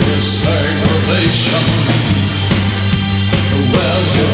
This aggravation. Where's your